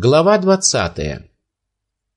Глава двадцатая.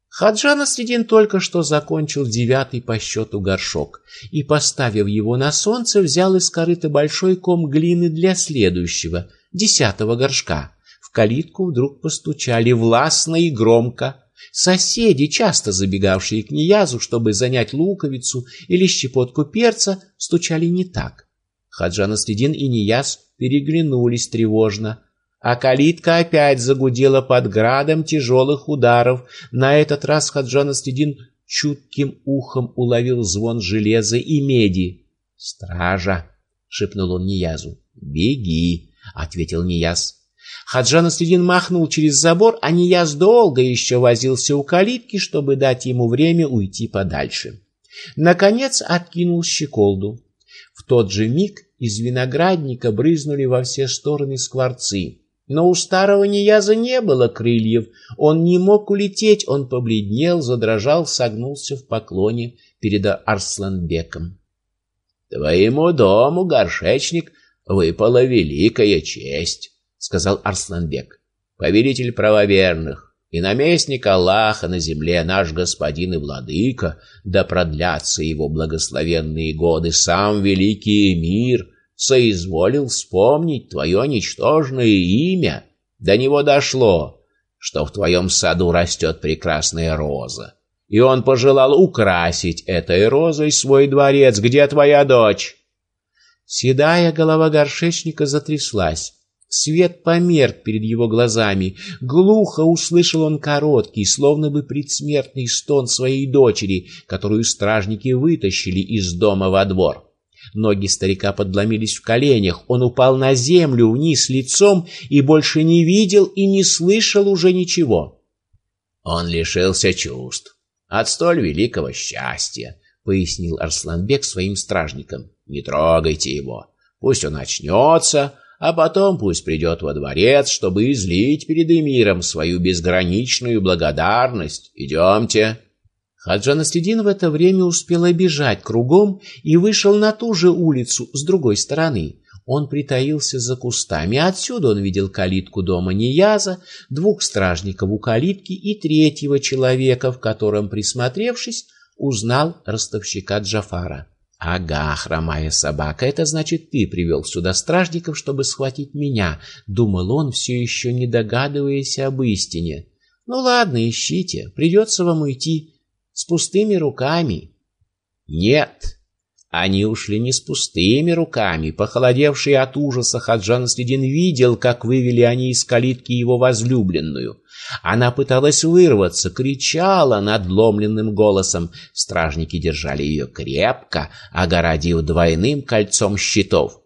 Хаджан Асредин только что закончил девятый по счету горшок и, поставив его на солнце, взял из корыта большой ком глины для следующего, десятого горшка. В калитку вдруг постучали властно и громко. Соседи, часто забегавшие к Ниязу, чтобы занять луковицу или щепотку перца, стучали не так. Хаджан Асредин и Нияз переглянулись тревожно — а калитка опять загудела под градом тяжелых ударов. На этот раз Хаджан Астедин чутким ухом уловил звон железа и меди. «Стража!» — шепнул он Ниязу. «Беги!» — ответил Нияз. Хаджан Астедин махнул через забор, а Нияз долго еще возился у калитки, чтобы дать ему время уйти подальше. Наконец откинул щеколду. В тот же миг из виноградника брызнули во все стороны скворцы. Но у старого Нияза не было крыльев, он не мог улететь, он побледнел, задрожал, согнулся в поклоне перед Арсланбеком. «Твоему дому, горшечник, выпала великая честь», — сказал Арсланбек, «повелитель правоверных и наместник Аллаха на земле, наш господин и владыка, да продлятся его благословенные годы, сам великий мир, соизволил вспомнить твое ничтожное имя. До него дошло, что в твоем саду растет прекрасная роза, и он пожелал украсить этой розой свой дворец. Где твоя дочь? Седая голова горшечника затряслась. Свет померк перед его глазами. Глухо услышал он короткий, словно бы предсмертный стон своей дочери, которую стражники вытащили из дома во двор. Ноги старика подломились в коленях, он упал на землю вниз лицом и больше не видел и не слышал уже ничего. Он лишился чувств от столь великого счастья, пояснил Арсланбек своим стражникам. Не трогайте его, пусть он очнется, а потом пусть придет во дворец, чтобы излить перед эмиром свою безграничную благодарность. Идемте. Хаджан Астедин в это время успел обежать кругом и вышел на ту же улицу с другой стороны. Он притаился за кустами. Отсюда он видел калитку дома Нияза, двух стражников у калитки и третьего человека, в котором, присмотревшись, узнал ростовщика Джафара. «Ага, хромая собака, это значит, ты привел сюда стражников, чтобы схватить меня», — думал он, все еще не догадываясь об истине. «Ну ладно, ищите, придется вам уйти с пустыми руками. Нет, они ушли не с пустыми руками. Похолодевший от ужаса Хаджан Следин видел, как вывели они из калитки его возлюбленную. Она пыталась вырваться, кричала надломленным голосом. Стражники держали ее крепко, огородив двойным кольцом щитов.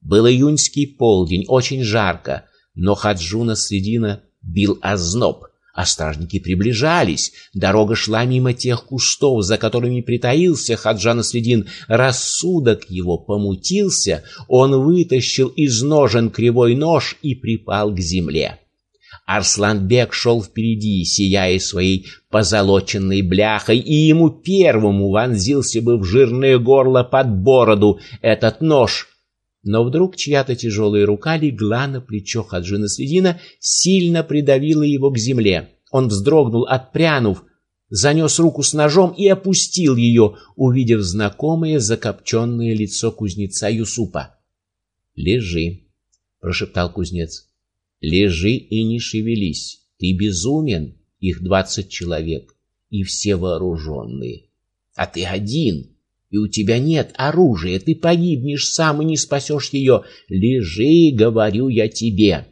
Был июньский полдень, очень жарко, но Хаджуна Следина бил озноб. А стражники приближались. Дорога шла мимо тех кустов, за которыми притаился Хаджан Следин. Рассудок его помутился. Он вытащил из ножен кривой нож и припал к земле. Арсланбек шел впереди, сияя своей позолоченной бляхой, и ему первому вонзился бы в жирное горло под бороду этот нож — но вдруг чья-то тяжелая рука легла на плечо Хаджина Следина, сильно придавила его к земле. Он вздрогнул, отпрянув, занес руку с ножом и опустил ее, увидев знакомое закопченное лицо кузнеца Юсупа. «Лежи», — прошептал кузнец. «Лежи и не шевелись. Ты безумен, их двадцать человек, и все вооруженные. А ты один, и у тебя нет оружия, ты погибнешь сам и не спасешь ее. Лежи, говорю я тебе.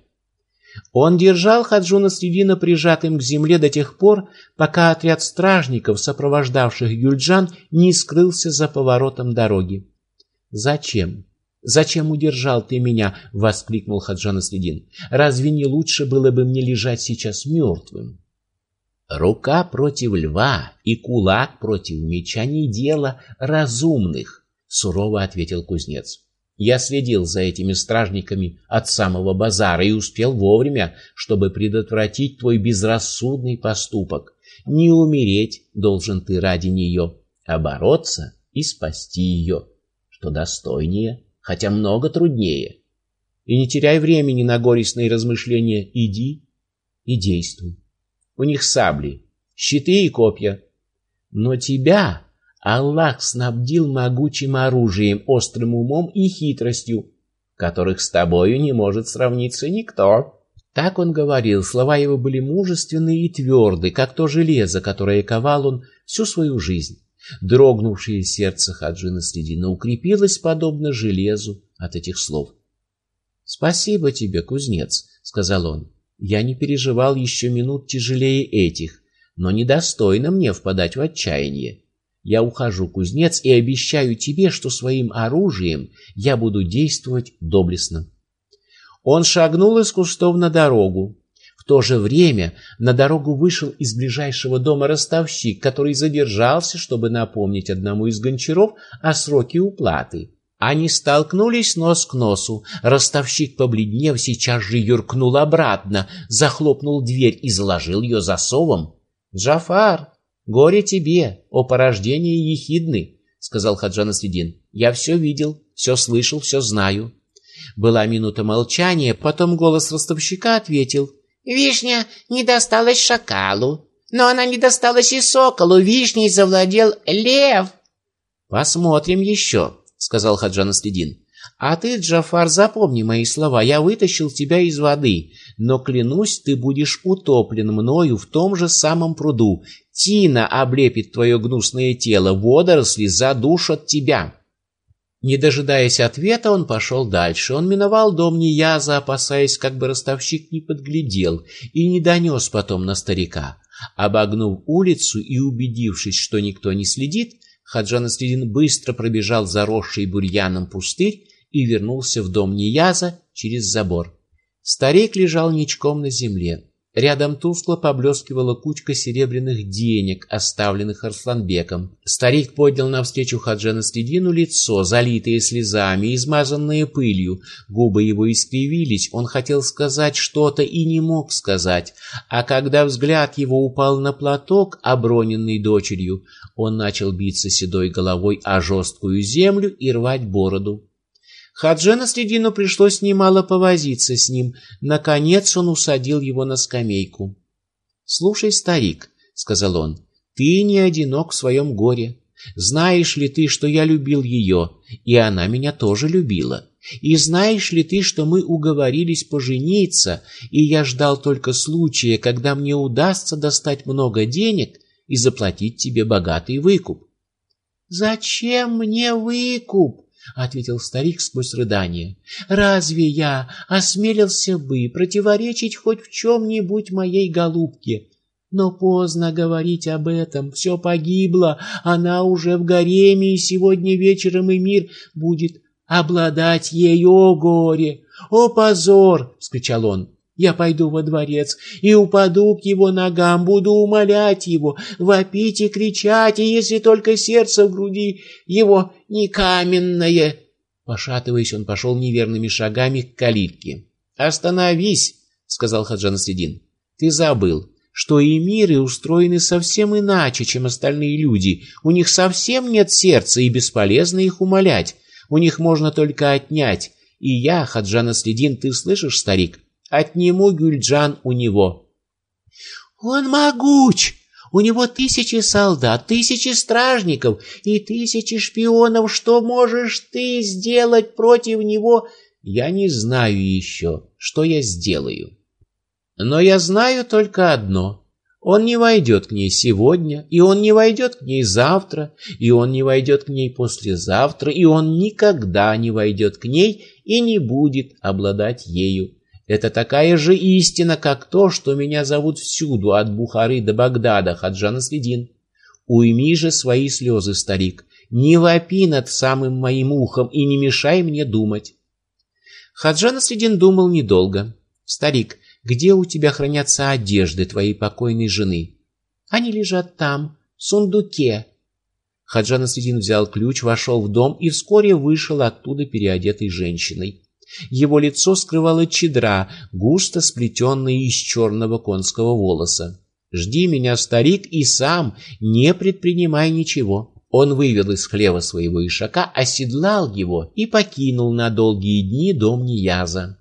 Он держал Хаджуна Средина прижатым к земле до тех пор, пока отряд стражников, сопровождавших Юльджан, не скрылся за поворотом дороги. Зачем? Зачем удержал ты меня? воскликнул Хаджан Следин. Разве не лучше было бы мне лежать сейчас мертвым? Рука против льва и кулак против меча не дело разумных, сурово ответил кузнец. Я следил за этими стражниками от самого базара и успел вовремя, чтобы предотвратить твой безрассудный поступок. Не умереть должен ты ради нее, а бороться и спасти ее, что достойнее, хотя много труднее. И не теряй времени на горестные размышления, иди и действуй. У них сабли, щиты и копья. Но тебя Аллах снабдил могучим оружием, острым умом и хитростью, которых с тобою не может сравниться никто. Так он говорил, слова его были мужественны и тверды, как то железо, которое ковал он всю свою жизнь. Дрогнувшее сердце Хаджина Следина укрепилось подобно железу от этих слов. «Спасибо тебе, кузнец», — сказал он. «Я не переживал еще минут тяжелее этих, но недостойно мне впадать в отчаяние. Я ухожу, кузнец, и обещаю тебе, что своим оружием я буду действовать доблестно». Он шагнул из кустов на дорогу. В то же время на дорогу вышел из ближайшего дома ростовщик, который задержался, чтобы напомнить одному из гончаров о сроке уплаты. Они столкнулись нос к носу. Ростовщик, побледнев, сейчас же юркнул обратно, захлопнул дверь и заложил ее засовом. «Джафар, горе тебе, о порождении ехидны!» — сказал Хаджан Асвидин. «Я все видел, все слышал, все знаю. Была минута молчания, потом голос ростовщика ответил. «Вишня не досталась шакалу, но она не досталась и соколу. Вишней завладел лев». «Посмотрим еще», — сказал Хаджан Аследин. «А ты, Джафар, запомни мои слова. Я вытащил тебя из воды, но, клянусь, ты будешь утоплен мною в том же самом пруду. Тина облепит твое гнусное тело, водоросли задушат тебя». Не дожидаясь ответа, он пошел дальше. Он миновал дом Нияза, опасаясь, как бы ростовщик не подглядел и не донес потом на старика. Обогнув улицу и убедившись, что никто не следит, Хаджан Аслидин быстро пробежал заросший бурьяном пустырь и вернулся в дом Нияза через забор. Старик лежал ничком на земле. Рядом тускло поблескивала кучка серебряных денег, оставленных Арсланбеком. Старик поднял навстречу Хаджана Следину лицо, залитое слезами, измазанное пылью. Губы его искривились, он хотел сказать что-то и не мог сказать. А когда взгляд его упал на платок, оброненный дочерью, он начал биться седой головой о жесткую землю и рвать бороду. Хаджена Следину пришлось немало повозиться с ним. Наконец он усадил его на скамейку. «Слушай, старик», — сказал он, — «ты не одинок в своем горе. Знаешь ли ты, что я любил ее, и она меня тоже любила? И знаешь ли ты, что мы уговорились пожениться, и я ждал только случая, когда мне удастся достать много денег и заплатить тебе богатый выкуп?» «Зачем мне выкуп?» — ответил старик сквозь рыдание. «Разве я осмелился бы противоречить хоть в чем-нибудь моей голубке? Но поздно говорить об этом, все погибло, она уже в гареме, и сегодня вечером Эмир будет обладать о горе! О позор!» — вскричал он. Я пойду во дворец и упаду к его ногам, буду умолять его, вопить и кричать, и если только сердце в груди его не каменное. Пошатываясь, он пошел неверными шагами к калитке. «Остановись!» — сказал Хаджан Следин. «Ты забыл, что и миры устроены совсем иначе, чем остальные люди. У них совсем нет сердца, и бесполезно их умолять. У них можно только отнять. И я, Хаджан Следин, ты слышишь, старик?» Отниму Гюльджан у него. Он могуч. У него тысячи солдат, тысячи стражников и тысячи шпионов. Что можешь ты сделать против него? Я не знаю еще, что я сделаю. Но я знаю только одно. Он не войдет к ней сегодня, и он не войдет к ней завтра, и он не войдет к ней послезавтра, и он никогда не войдет к ней и не будет обладать ею. Это такая же истина, как то, что меня зовут всюду, от Бухары до Багдада, Хаджан Следин. Уйми же свои слезы, старик, не вопи над самым моим ухом и не мешай мне думать. Хаджан Следин думал недолго. Старик, где у тебя хранятся одежды твоей покойной жены? Они лежат там, в сундуке. Хаджан Следин взял ключ, вошел в дом и вскоре вышел оттуда переодетой женщиной. Его лицо скрывала чедра, густо сплетенная из черного конского волоса. «Жди меня, старик, и сам не предпринимай ничего». Он вывел из хлева своего ишака, оседлал его и покинул на долгие дни дом Нияза.